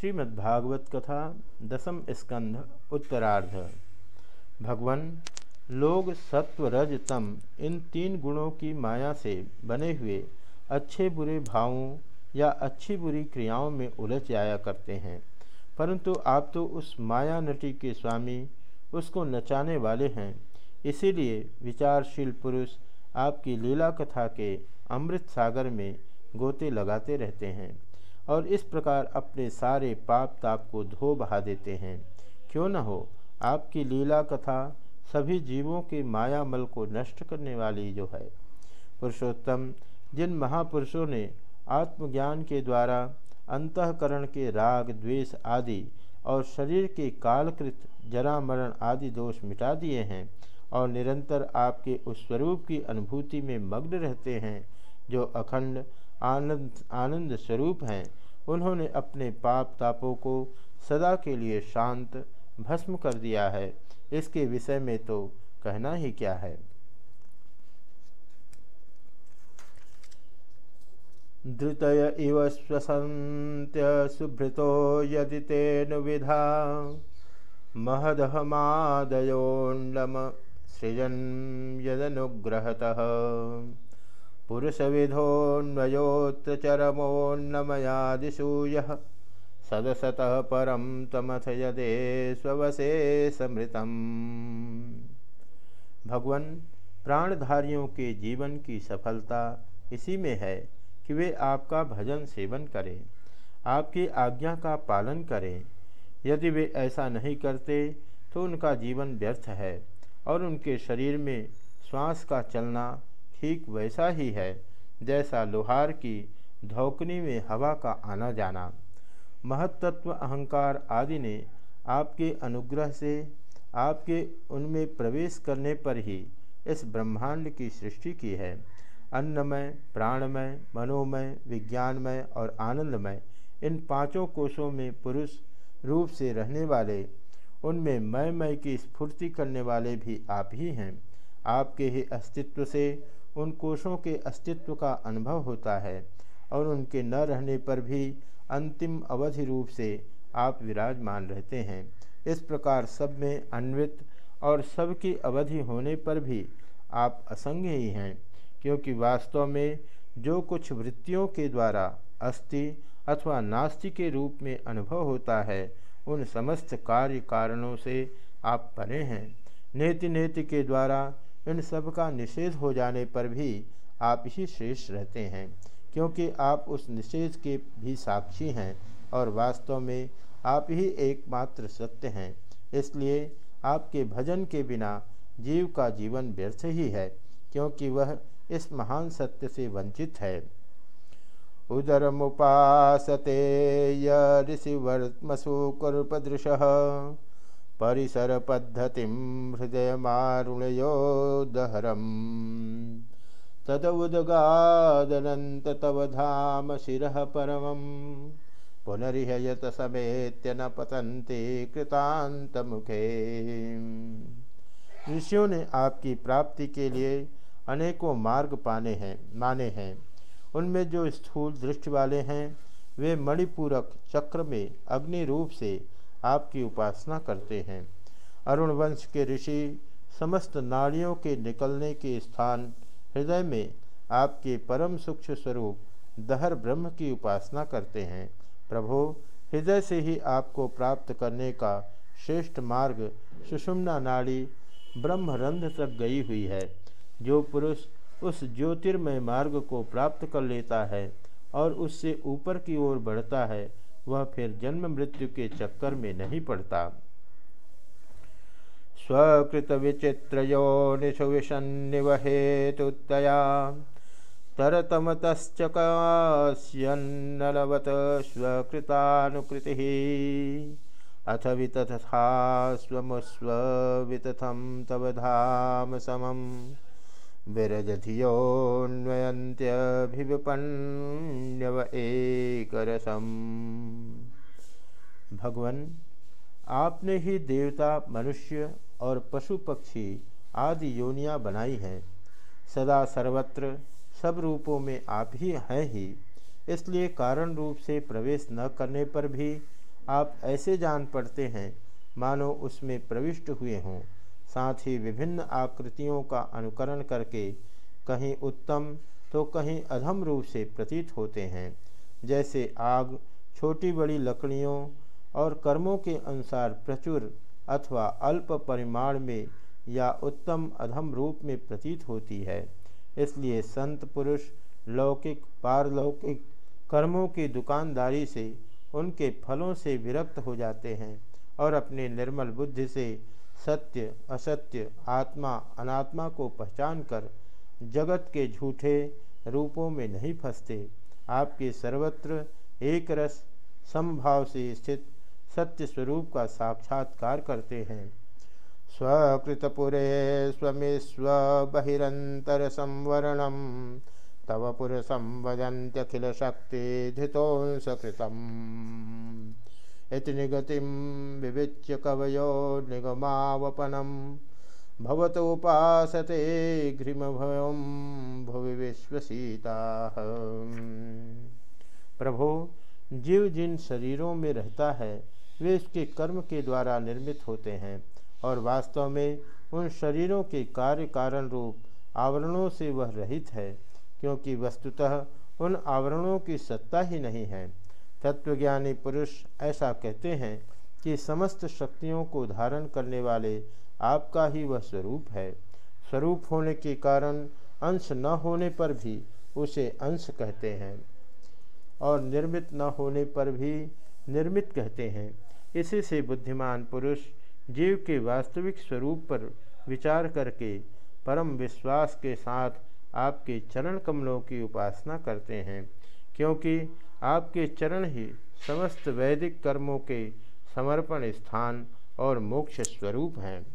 श्रीमद्भागवत कथा दसम स्कंध, उत्तरार्ध। भगवान, लोग सत्व रज तम इन तीन गुणों की माया से बने हुए अच्छे बुरे भावों या अच्छी बुरी क्रियाओं में उलझ जाया करते हैं। परंतु आप तो उस माया नटी के स्वामी, उसको नचाने वाले हैं। इसीलिए विचारशील पुरुष आपकी लीला कथा के अमृत सागर में गोते लगाते रहते हैं। और इस प्रकार अपने सारे पाप ताप को धो बहा देते हैं। क्यों न हो, आपकी लीला कथा सभी जीवों के मायामल को नष्ट करने वाली जो है। पुरुषोत्तम, जिन महापुरुषों ने आत्मज्ञान के द्वारा, अंतकरण के राग, द्वेष आदि और शरीर के कालकृत जरा मरण आदि दोष मिटा दिए हैं और निरंतर आपके उस स्वरूप की अनुभूति में मग्न रहते हैं, जो अखंड आनंद आनंद स्वरूप हैं। उन्होंने अपने पाप तापों को सदा के लिए शांत, भस्म कर दिया है। इसके विषय में तो कहना ही क्या है? धृतय इव स्वसंत्य सुभृतो यदि तेन विधा। महदहमादयोण्डम सृजन यदनुग्रहतः। पुरुषविधोन्वयोत्र चरमोन्नमयादिषु यः सदसतः तमथ यदे स्वसे समृतम। भगवान प्राणधारियों के जीवन की सफलता इसी में है कि वे आपका भजन सेवन करें, आपकी आज्ञा का पालन करें। यदि वे ऐसा नहीं करते तो उनका जीवन व्यर्थ है और उनके शरीर में श्वास का चलना ठीक वैसा ही है, जैसा लोहार की धोकनी में हवा का आना जाना। महत्त्व अहंकार आदि ने आपके अनुग्रह से आपके उनमें प्रवेश करने पर ही इस ब्रह्मांड की सृष्टि की है। अन्नमय, प्राणमय, मनोमय, विज्ञानमय और आनंदमय इन पाँचों कोषों में पुरुष रूप से रहने वाले, उनमें मय मय की स्फूर्ति करने वाले भी आप ही हैं। आपके ही अस्तित्व से उन कोषों के अस्तित्व का अनुभव होता है और उनके न रहने पर भी अंतिम अवधि रूप से आप विराजमान रहते हैं। इस प्रकार सब में अन्वित और सबकी अवधि होने पर भी आप असंग ही हैं, क्योंकि वास्तव में जो कुछ वृत्तियों के द्वारा अस्थि अथवा नास्ति के रूप में अनुभव होता है, उन समस्त कार्य कारणों से आप परे हैं। नेति नेति के द्वारा इन सब का निषेध हो जाने पर भी आप ही श्रेष्ठ रहते हैं, क्योंकि आप उस निषेध के भी साक्षी हैं और वास्तव में आप ही एकमात्र सत्य हैं। इसलिए आपके भजन के बिना जीव का जीवन व्यर्थ ही है, क्योंकि वह इस महान सत्य से वंचित है। उदर मुसते ऋषिवर्मसु कुरुपदृश। परिसर पद्धति हृदय मारुणयोदहरम तदउदगादनंत तव धाम शिर परम पुनरिहयत समेत्य न कृतांत मुखे ऋषियों ने आपकी प्राप्ति के लिए अनेकों मार्ग पाने हैं, माने हैं। उनमें जो स्थूल दृष्टि वाले हैं, वे मणिपूरक चक्र में अग्नि रूप से आपकी उपासना करते हैं। अरुण वंश के ऋषि समस्त नाड़ियों के निकलने के स्थान हृदय में आपके परम सूक्ष्म स्वरूप दहर ब्रह्म की उपासना करते हैं। प्रभो, हृदय से ही आपको प्राप्त करने का श्रेष्ठ मार्ग सुषुम्ना नाड़ी ब्रह्मरंध तक गई हुई है। जो पुरुष उस ज्योतिर्मय मार्ग को प्राप्त कर लेता है और उससे ऊपर की ओर बढ़ता है वह फिर जन्म मृत्यु के चक्कर में नहीं पड़ता। स्वकृत विचित्रो निषुविषन्निवहेतुत्तया तरतमतश्चकास्यन्नलवत स्वकृतानुकृति। अथ वितथा स्वमुस्ववितथं तव धाम समम्। विरजधियोन्वयन्त्यभिविपण्यव एकरसम। भगवन, आपने ही देवता, मनुष्य और पशु पक्षी आदि योनियाँ बनाई हैं। सदा सर्वत्र, सब रूपों में आप ही हैं ही। इसलिए कारण रूप से प्रवेश न करने पर भी आप ऐसे जान पड़ते हैं, मानो उसमें प्रविष्ट हुए हों। साथ ही विभिन्न आकृतियों का अनुकरण करके कहीं उत्तम तो कहीं अधम रूप से प्रतीत होते हैं। जैसे आग छोटी बड़ी लकड़ियों और कर्मों के अनुसार प्रचुर अथवा अल्प परिमाण में या उत्तम अधम रूप में प्रतीत होती है। इसलिए संत, पुरुष, लौकिक, पारलौकिक कर्मों की दुकानदारी से उनके फलों से विरक्त हो जाते हैं और अपने निर्मल बुद्धि से सत्य, असत्य, आत्मा, अनात्मा को पहचान कर जगत के झूठे रूपों में नहीं फंसते। आपके सर्वत्र एक रस समभाव से स्थित सत्य स्वरूप का साक्षात्कार करते हैं। स्वकृतपुरे स्वमेस्व बहिरंतर संवरणम तव पुरुषम वजंत्यखिल शक्ति धृतोंसकृतम। इति निगतिम विविच्य कवयो निगमावपनम। भवतोपासते घृमभयम, भुवि विश्वसीता। प्रभो, जीव जिन शरीरों में रहता है, वे इसके कर्म के द्वारा निर्मित होते हैं और वास्तव में उन शरीरों के कार्य कारण रूप आवरणों से वह रहित है, क्योंकि वस्तुतः उन आवरणों की सत्ता ही नहीं है। तत्वज्ञानी पुरुष ऐसा कहते हैं कि समस्त शक्तियों को धारण करने वाले आपका ही वह स्वरूप है। स्वरूप होने के कारण अंश न होने पर भी उसे अंश कहते हैं और निर्मित न होने पर भी निर्मित कहते हैं। इसी से बुद्धिमान पुरुष जीव के वास्तविक स्वरूप पर विचार करके परम विश्वास के साथ आपके चरण कमलों की उपासना करते हैं, क्योंकि आपके चरण ही समस्त वैदिक कर्मों के समर्पण स्थान और मोक्ष स्वरूप हैं।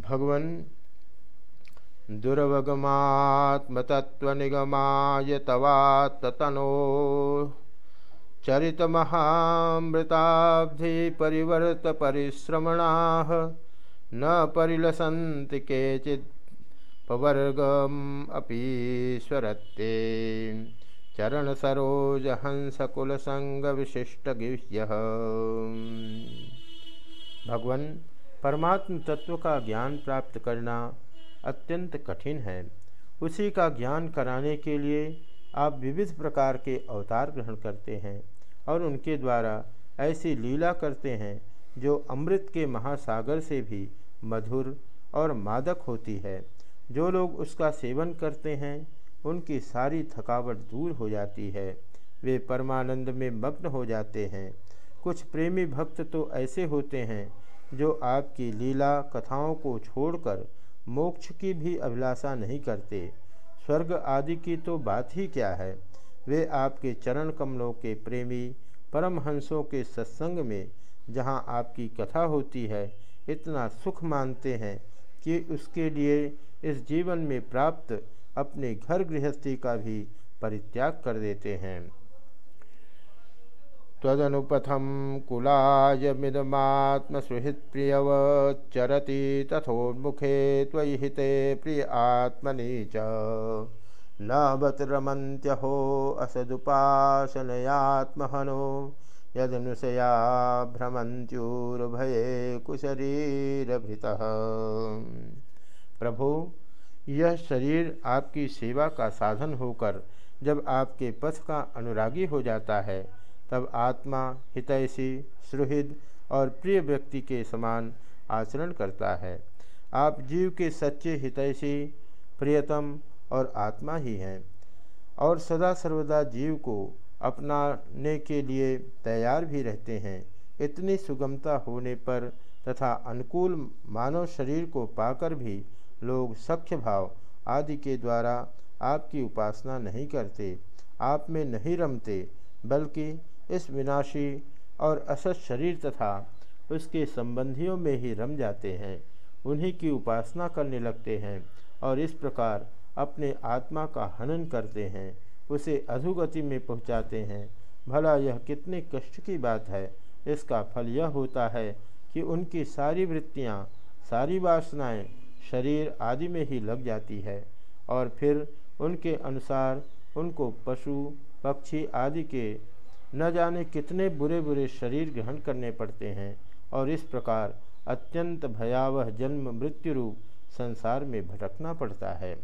भगवन, दुर्वगमात्मतत्वनिगमाय तवात्तनो चरितमहामृताब्धि परिवर्तपरिश्रमणाः न परिलसन्ति केचित् पवर्गम् अपीश्वरत्ते चरणसरोजहंसकुलसङ्गविशिष्टगिह्यः भगवान, परमात्म तत्व का ज्ञान प्राप्त करना अत्यंत कठिन है। उसी का ज्ञान कराने के लिए आप विविध प्रकार के अवतार ग्रहण करते हैं और उनके द्वारा ऐसी लीला करते हैं जो अमृत के महासागर से भी मधुर और मादक होती है। जो लोग उसका सेवन करते हैं उनकी सारी थकावट दूर हो जाती है। वे परमानंद में मग्न हो जाते हैं। कुछ प्रेमी भक्त तो ऐसे होते हैं, जो आपकी लीला कथाओं को छोड़कर मोक्ष की भी अभिलाषा नहीं करते। स्वर्ग आदि की तो बात ही क्या है? वे आपके चरण कमलों के प्रेमी, परमहंसों के सत्संग में जहाँ आपकी कथा होती है, इतना सुख मानते हैं कि उसके लिए इस जीवन में प्राप्त अपने घर गृहस्थी का भी परित्याग कर देते हैं। तदनुपथम कुलाय मिदमात्मसुहृत्प्रियवच्चरति तथोन्मुखे त्वयि हिते प्रिय आत्मनि च। न बतिरमन्त्यहो असदुपासनयात्महनो, यदनुसया भ्रमन्त्युर्भये कुशरीरभृतः। प्रभु यह शरीर आपकी सेवा का साधन होकर जब आपके पथ का अनुरागी हो जाता है, तब आत्मा हितैषी, सुहृद और प्रिय व्यक्ति के समान आचरण करता है। आप जीव के सच्चे हितैषी, प्रियतम और आत्मा ही हैं और सदा सर्वदा जीव को अपनाने के लिए तैयार भी रहते हैं। इतनी सुगमता होने पर तथा अनुकूल मानव शरीर को पाकर भी लोग सख्य भाव आदि के द्वारा आपकी उपासना नहीं करते, आप में नहीं रमते, बल्कि इस विनाशी और असत शरीर तथा उसके संबंधियों में ही रम जाते हैं, उन्हीं की उपासना करने लगते हैं और इस प्रकार अपने आत्मा का हनन करते हैं, उसे अधोगति में पहुंचाते हैं। भला यह कितने कष्ट की बात है, इसका फल यह होता है कि उनकी सारी वृत्तियाँ, सारी वासनाएँ शरीर आदि में ही लग जाती है और फिर उनके अनुसार उनको पशु, पक्षी आदि के न जाने कितने बुरे बुरे शरीर ग्रहण करने पड़ते हैं और इस प्रकार अत्यंत भयावह जन्म मृत्यु रूप संसार में भटकना पड़ता है।